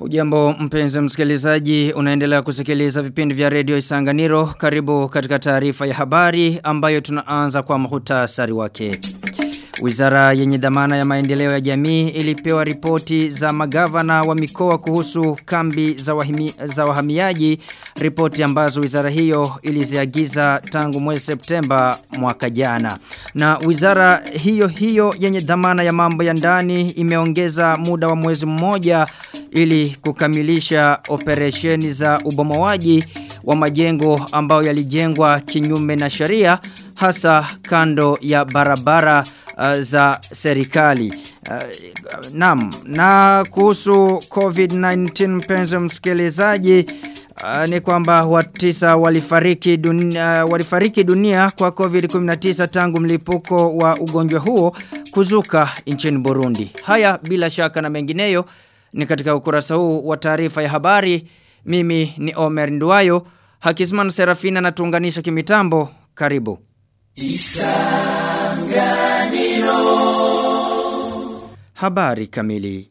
Ujambo mpenzi msikilizaji unaendelea kusikiliza vipindi vya redio Isanganiro karibu katika taarifa ya habari ambayo tunaanza kwa muhtasari wake. Wizara yenye dhamana ya maendeleo ya jamii ilipewa ripoti za magavana wa mikoa kuhusu kambi za, wahimi, za wahamiaji ripoti ambazo wizara hiyo iliziagiza tangu mwezi Septemba mwaka jana. Na wizara hiyo hiyo yenye dhamana ya mambo ya ndani imeongeza muda wa mwezi mmoja ili kukamilisha operesheni za ubomoaji wa majengo ambayo yalijengwa kinyume na sheria hasa kando ya barabara uh, za serikali. Uh, naam, na kuhusu COVID-19 mpenzi msikilizaji Uh, ni kwamba watisa walifariki dunia, uh, walifariki dunia kwa COVID-19 tangu mlipuko wa ugonjwa huo kuzuka nchini Burundi. Haya bila shaka na mengineyo ni katika ukurasa huu wa taarifa ya habari. Mimi ni Omer Nduayo, Hakizman Serafina na tuunganisha kimitambo. Karibu. Isanganiro. Habari kamili.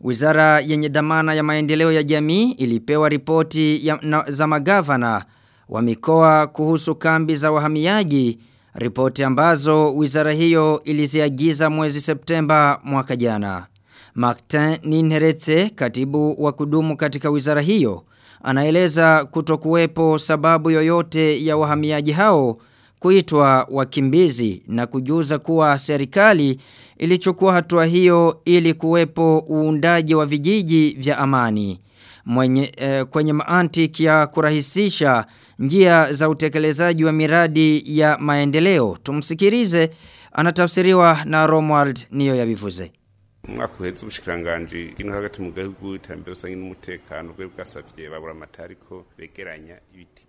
Wizara yenye dhamana ya maendeleo ya jamii ilipewa ripoti ya, na, za magavana wa mikoa kuhusu kambi za wahamiaji, ripoti ambazo wizara hiyo iliziagiza mwezi Septemba mwaka jana. Martin ninherete katibu wa kudumu katika wizara hiyo, anaeleza kutokuwepo sababu yoyote ya wahamiaji hao kuitwa wakimbizi na kujuza kuwa serikali ilichukua hatua hiyo ili kuwepo uundaji wa vijiji vya amani. Mwenye, eh, kwenye maantiki ya kurahisisha njia za utekelezaji wa miradi ya maendeleo. Tumsikirize anatafsiriwa na Romwald niyo yabivuze. umwaka uhetse ubushikiranganji ino hagati mu gahugu iterambere rusange n'umutekano bwe bwasavye babura matariko bekeranya ibitigiri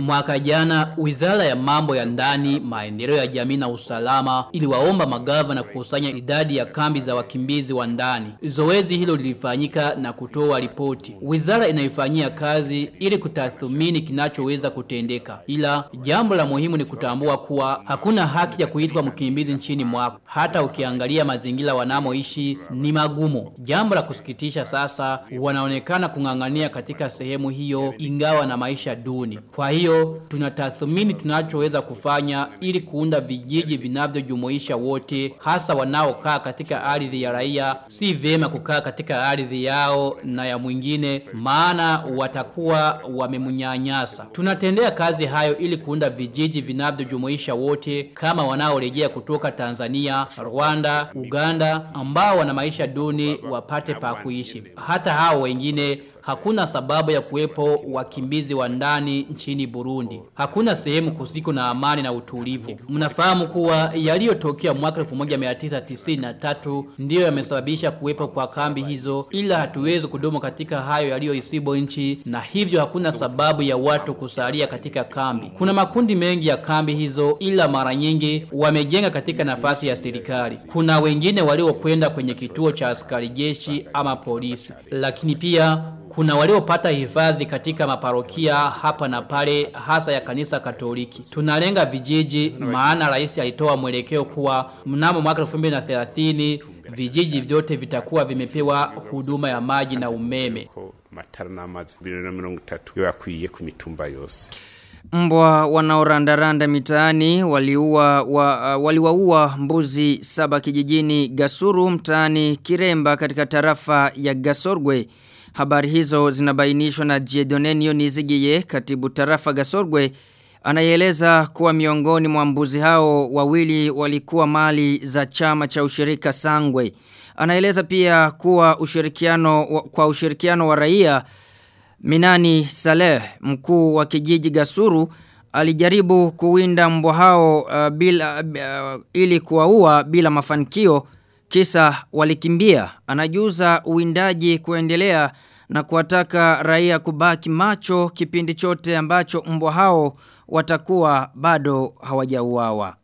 mwaka jana wizara ya mambo ya ndani maendeleo ya jamii na usalama iliwaomba magavana kukusanya idadi ya kambi za wakimbizi wa ndani. Zoezi hilo lilifanyika na kutoa ripoti. Wizara inaifanyia kazi ili kutathmini kinachoweza kutendeka. Ila jambo la muhimu ni kutambua kuwa hakuna haki ya kuitwa mkimbizi nchini mwako. Hata ukiangalia mazingira wanamoishi ni magumu. Jambo la kusikitisha sasa wanaonekana kung'ang'ania katika sehemu hiyo ingawa na maisha duni. Kwa hiyo tunatathmini tunachoweza kufanya ili kuunda vijiji vinavyojumuisha wote hasa wanaokaa katika ardhi ya raia. Si vema kukaa katika ardhi yao na ya mwingine maana watakuwa wamemnyanyasa. Tunatendea kazi hayo ili kuunda vijiji vinavyojumuisha wote kama wanaorejea kutoka Tanzania, Rwanda, Uganda ambao wana maisha duni wapate pa kuishi. Hata hao wengine hakuna sababu ya kuwepo wakimbizi wa ndani nchini Burundi. Hakuna sehemu kusiko na amani na utulivu. Mnafahamu kuwa yaliyotokea mwaka 1993 ndiyo yamesababisha kuwepo kwa kambi hizo, ila hatuwezi kudumu katika hayo yaliyoisibo nchi, na hivyo hakuna sababu ya watu kusalia katika kambi. Kuna makundi mengi ya kambi hizo, ila mara nyingi wamejenga katika nafasi ya serikali. Kuna wengine waliokwenda kwenye kituo cha askari jeshi ama polisi, lakini pia kuna waliopata hifadhi katika maparokia hapa na pale hasa ya kanisa katoliki. Tunalenga vijiji maana rais alitoa mwelekeo kuwa mnamo mwaka 2030 vijiji vyote vitakuwa vimepewa huduma ya maji na umeme. matara n'amazi 2030 yakwiye ku mitumba yose. Mbwa wanaorandaranda mitaani waliua wa, waliwaua mbuzi saba kijijini Gasuru mtaani Kiremba katika tarafa ya Gasorgwe. Habari hizo zinabainishwa na Jedonenio Nizigiye katibu tarafa Gasorgwe anayeleza kuwa miongoni mwa mbuzi hao wawili walikuwa mali za chama cha ushirika Sangwe. Anaeleza pia kuwa ushirikiano kwa ushirikiano wa raia Minani Saleh mkuu wa kijiji Gasuru alijaribu kuwinda mbwa hao uh, bila uh, ili kuwaua bila mafanikio kisa walikimbia anajuza uwindaji kuendelea na kuwataka raia kubaki macho kipindi chote ambacho mbwa hao watakuwa bado hawajauawa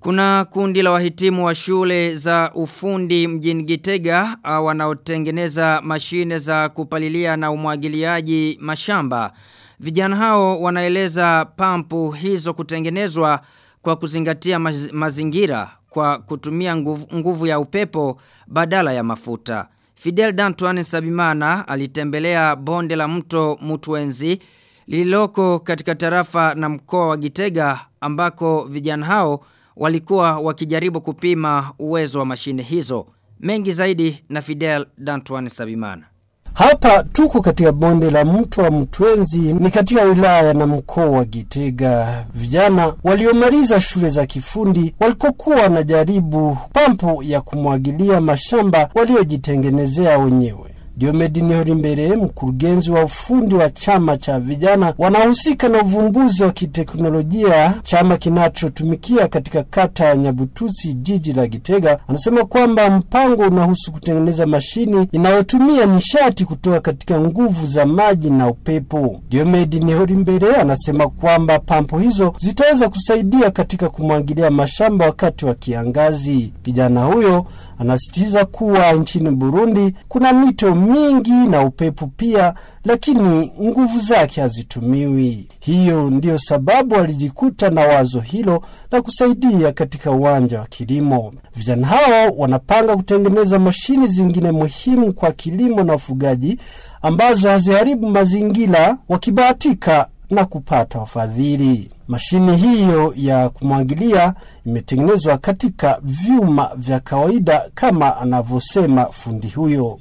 kuna kundi la wahitimu wa shule za ufundi mjini Gitega wanaotengeneza mashine za kupalilia na umwagiliaji mashamba. Vijana hao wanaeleza pampu hizo kutengenezwa kwa kuzingatia maz mazingira kwa kutumia nguvu, nguvu ya upepo badala ya mafuta. Fidel Dantuan Sabimana alitembelea bonde la mto Mutwenzi lililoko katika tarafa na mkoa wa Gitega ambako vijana hao walikuwa wakijaribu kupima uwezo wa mashine hizo. Mengi zaidi na Fidel Dantuan Sabimana. Hapa tuko katika bonde la mto wa Mtwenzi ni katika wilaya na mkoa wa Gitega. Vijana waliomaliza shule za kifundi walikokuwa wanajaribu pampu ya kumwagilia mashamba waliojitengenezea wenyewe. Diomedi Nihorimbere, mkurugenzi wa ufundi wa chama cha vijana wanahusika na uvumbuzi wa kiteknolojia, chama kinachotumikia katika kata ya Nyabutusi, jiji la Gitega, anasema kwamba mpango unahusu kutengeneza mashini inayotumia nishati kutoka katika nguvu za maji na upepo. Diomedi Nihorimbere anasema kwamba pampu hizo zitaweza kusaidia katika kumwagilia mashamba wakati wa kiangazi. Kijana huyo anasisitiza kuwa nchini Burundi kuna mito mingi na upepo pia, lakini nguvu zake hazitumiwi. Hiyo ndiyo sababu alijikuta na wazo hilo la kusaidia katika uwanja wa kilimo. Vijana hao wanapanga kutengeneza mashini zingine muhimu kwa kilimo na ufugaji ambazo haziharibu mazingira, wakibahatika na kupata wafadhili. Mashini hiyo ya kumwagilia imetengenezwa katika vyuma vya kawaida kama anavyosema fundi huyo.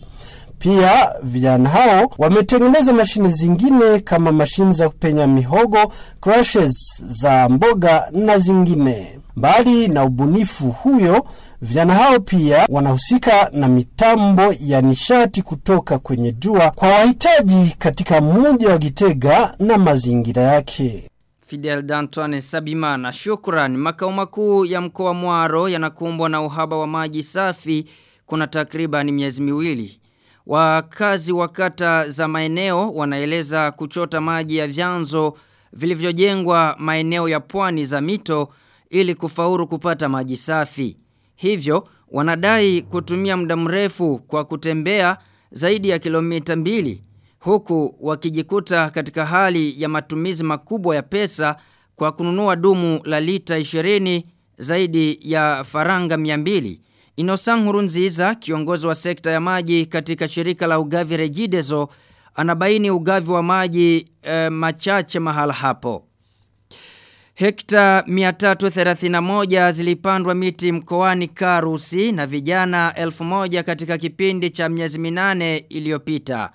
Pia vijana hao wametengeneza mashine zingine kama mashine za kupenya mihogo, crushes za mboga na zingine. Mbali na ubunifu huyo, vijana hao pia wanahusika na mitambo ya nishati kutoka kwenye jua kwa wahitaji katika mji wa Gitega na mazingira yake. Fidel Dantoine Sabimana, shukran. Makao makuu ya mkoa Mwaro yanakumbwa na uhaba wa maji safi kuna takriban miezi miwili. Wakazi wa kata za maeneo wanaeleza kuchota maji ya vyanzo vilivyojengwa maeneo ya pwani za mito ili kufauru kupata maji safi. Hivyo wanadai kutumia muda mrefu kwa kutembea zaidi ya kilomita mbili huku wakijikuta katika hali ya matumizi makubwa ya pesa kwa kununua dumu la lita 20 zaidi ya faranga 200. Inosan Hurunziza, kiongozi wa sekta ya maji katika shirika la ugavi Regideso, anabaini ugavi wa maji e, machache mahala hapo. Hekta 331 zilipandwa miti mkoani Karusi na vijana 1000 katika kipindi cha miezi minane iliyopita.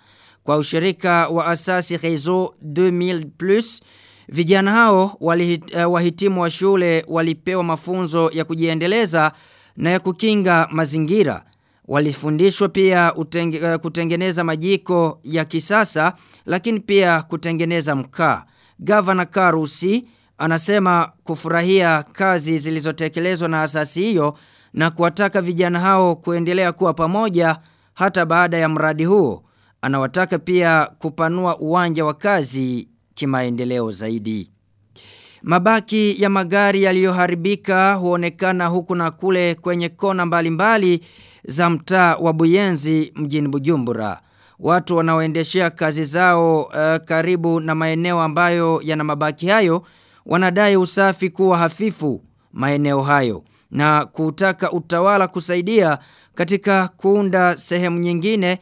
Kwa ushirika wa asasi Rezo 2000 Plus, vijana hao walihit, uh, wahitimu wa shule walipewa mafunzo ya kujiendeleza na ya kukinga mazingira. Walifundishwa pia utenge, uh, kutengeneza majiko ya kisasa lakini pia kutengeneza mkaa. Gavana Karusi anasema kufurahia kazi zilizotekelezwa na asasi hiyo na kuwataka vijana hao kuendelea kuwa pamoja hata baada ya mradi huo. Anawataka pia kupanua uwanja wa kazi kimaendeleo zaidi. Mabaki ya magari yaliyoharibika huonekana huku na kule kwenye kona mbalimbali mbali za mtaa wa Buyenzi mjini Bujumbura. Watu wanaoendeshea kazi zao uh, karibu na maeneo ambayo yana mabaki hayo wanadai usafi kuwa hafifu maeneo hayo na kutaka utawala kusaidia katika kuunda sehemu nyingine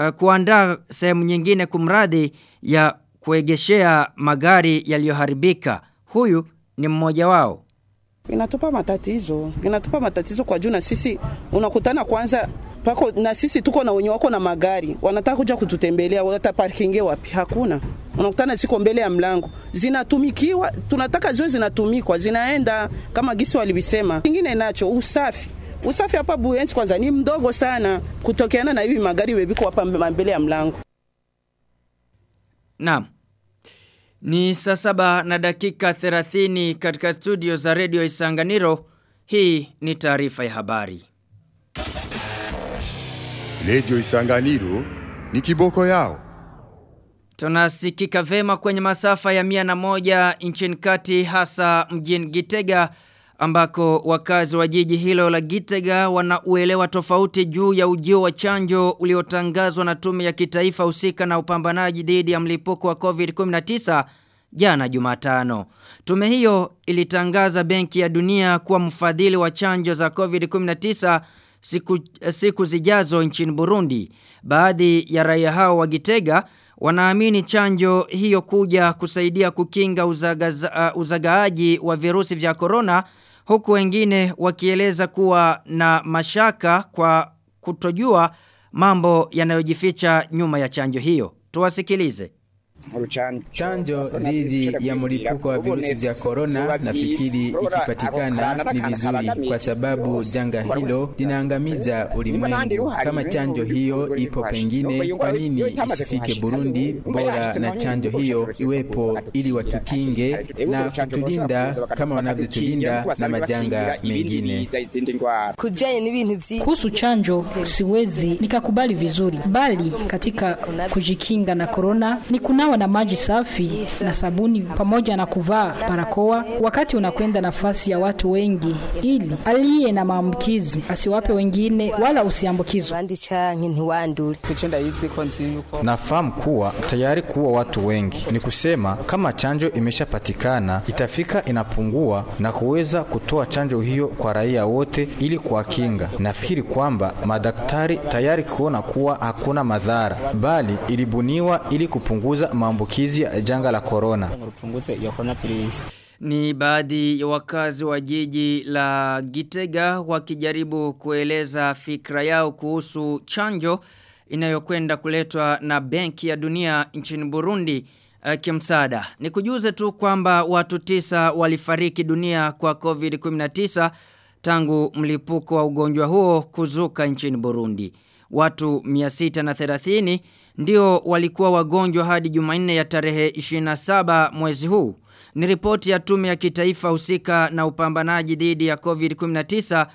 uh, kuandaa sehemu nyingine kumradi ya kuegeshea magari yaliyoharibika. Huyu ni mmoja wao. Inatupa matatizo, inatupa matatizo kwa juu na sisi unakutana kwanza pako na sisi tuko na wenye wako na magari wanataka kuja kututembelea, wata parking wapi? Hakuna. Unakutana siko mbele ya mlango, zinatumikiwa, tunataka ziwe zinatumikwa, zinaenda kama gisi walivisema. Kingine nacho usafi usafi hapa Buyenzi kwanza ni mdogo sana kutokeana na hivi magari webiko hapa mbele ya mlango. Naam. Ni saa saba na dakika 30 katika studio za redio Isanganiro. Hii ni taarifa ya habari. Redio Isanganiro ni kiboko yao. Tunasikika vema kwenye masafa ya mia na moja nchini kati hasa mjini Gitega ambako wakazi wa jiji hilo la Gitega wanauelewa tofauti juu ya ujio wa chanjo uliotangazwa na tume ya kitaifa husika na upambanaji dhidi ya mlipuko wa COVID-19 jana Jumatano. Tume hiyo ilitangaza Benki ya Dunia kuwa mfadhili wa chanjo za COVID-19 siku, siku zijazo nchini Burundi. Baadhi ya raia hao wa Gitega wanaamini chanjo hiyo kuja kusaidia kukinga uzagaaji uzagaaji wa virusi vya corona huku wengine wakieleza kuwa na mashaka kwa kutojua mambo yanayojificha nyuma ya chanjo hiyo. Tuwasikilize. Chanjo dhidi ya mlipuko wa virusi vya korona nafikiri ikipatikana ni vizuri, kwa sababu janga hilo linaangamiza ulimwengu. Kama chanjo hiyo ipo pengine, kwa nini isifike Burundi? Bora na chanjo hiyo iwepo, ili watukinge na kutulinda kama wanavyotulinda na majanga mengine. Kuhusu chanjo, siwezi nikakubali vizuri, bali katika kujikinga na korona ni kunawa na maji safi na sabuni pamoja na kuvaa barakoa wakati unakwenda nafasi ya watu wengi, ili aliye na maambukizi asiwape wengine wala usiambukizwe. Nafahamu kuwa tayari kuwa watu wengi, ni kusema kama chanjo imeshapatikana itafika inapungua na kuweza kutoa chanjo hiyo kwa raia wote ili kuwakinga. Nafikiri kwamba madaktari tayari kuona kuwa hakuna madhara, bali ilibuniwa ili kupunguza maambukizi ya janga la corona. Ni baadhi ya wakazi wa jiji la Gitega wakijaribu kueleza fikra yao kuhusu chanjo inayokwenda kuletwa na Benki ya Dunia nchini Burundi uh, kimsaada. Ni kujuze tu kwamba watu tisa walifariki dunia kwa COVID-19 tangu mlipuko wa ugonjwa huo kuzuka nchini Burundi. Watu 630 ndio walikuwa wagonjwa hadi Jumanne ya tarehe 27 mwezi huu. Ni ripoti ya tume ya kitaifa husika na upambanaji dhidi ya COVID-19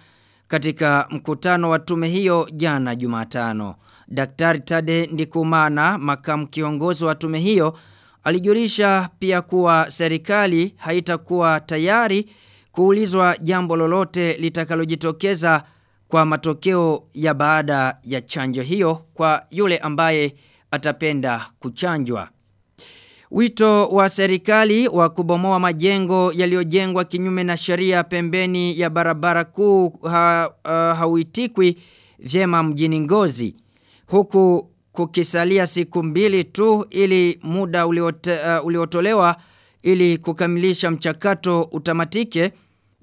katika mkutano wa tume hiyo jana Jumatano. Daktari Tade Ndikumana, makamu kiongozi wa tume hiyo, alijulisha pia kuwa serikali haitakuwa tayari kuulizwa jambo lolote litakalojitokeza kwa matokeo ya baada ya chanjo hiyo kwa yule ambaye atapenda kuchanjwa. Wito wa serikali wa kubomoa majengo yaliyojengwa kinyume na sheria pembeni ya barabara kuu ha, uh, hauitikwi vyema mjini Ngozi. Huku kukisalia siku mbili tu ili muda uliote, uh, uliotolewa ili kukamilisha mchakato utamatike.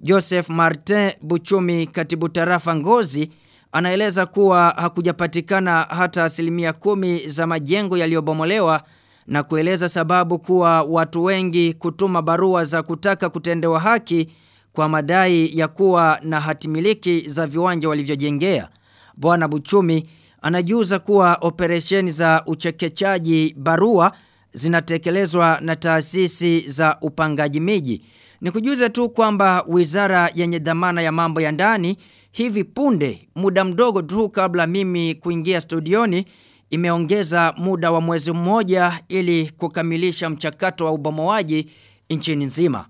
Joseph Martin Buchumi katibu tarafa Ngozi anaeleza kuwa hakujapatikana hata asilimia kumi za majengo yaliyobomolewa na kueleza sababu kuwa watu wengi kutuma barua za kutaka kutendewa haki kwa madai ya kuwa na hatimiliki za viwanja walivyojengea. Bwana Buchumi anajuza kuwa operesheni za uchekechaji barua zinatekelezwa na taasisi za upangaji miji. Ni kujuza tu kwamba wizara yenye dhamana ya mambo ya ndani hivi punde muda mdogo tu kabla mimi kuingia studioni imeongeza muda wa mwezi mmoja ili kukamilisha mchakato wa ubomoaji nchini nzima.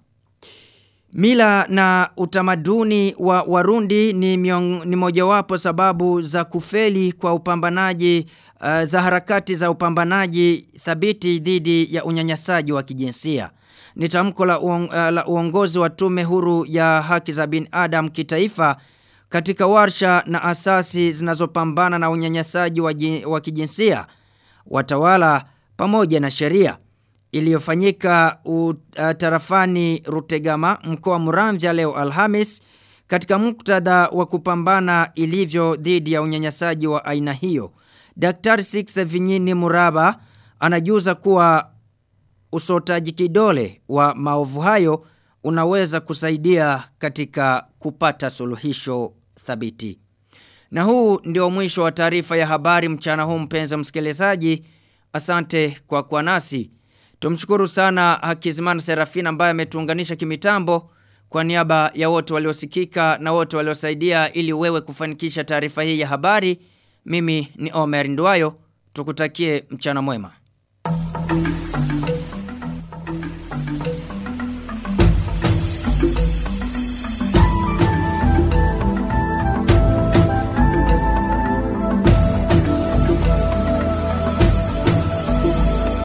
Mila na utamaduni wa Warundi ni, miong, ni mojawapo sababu za kufeli kwa upambanaji uh, za harakati za upambanaji thabiti dhidi ya unyanyasaji wa kijinsia. Ni tamko la, uong, uh, la uongozi wa tume huru ya haki za binadamu kitaifa katika warsha na asasi zinazopambana na unyanyasaji wa, wa kijinsia, watawala pamoja na sheria iliyofanyika uh, tarafani Rutegama mkoa Muramvya leo Alhamis katika muktadha wa kupambana ilivyo dhidi ya unyanyasaji wa aina hiyo. Daktari Six Vinyini Muraba anajuza kuwa usotaji kidole wa maovu hayo unaweza kusaidia katika kupata suluhisho thabiti. Na huu ndio mwisho wa taarifa ya habari mchana huu mpenzi msikilizaji. Asante kwa kuwa nasi. Tumshukuru sana Hakizimana Serafina ambaye ametuunganisha kimitambo kwa niaba ya wote waliosikika na wote waliosaidia ili wewe kufanikisha taarifa hii ya habari. Mimi ni Omer Ndwayo. Tukutakie mchana mwema.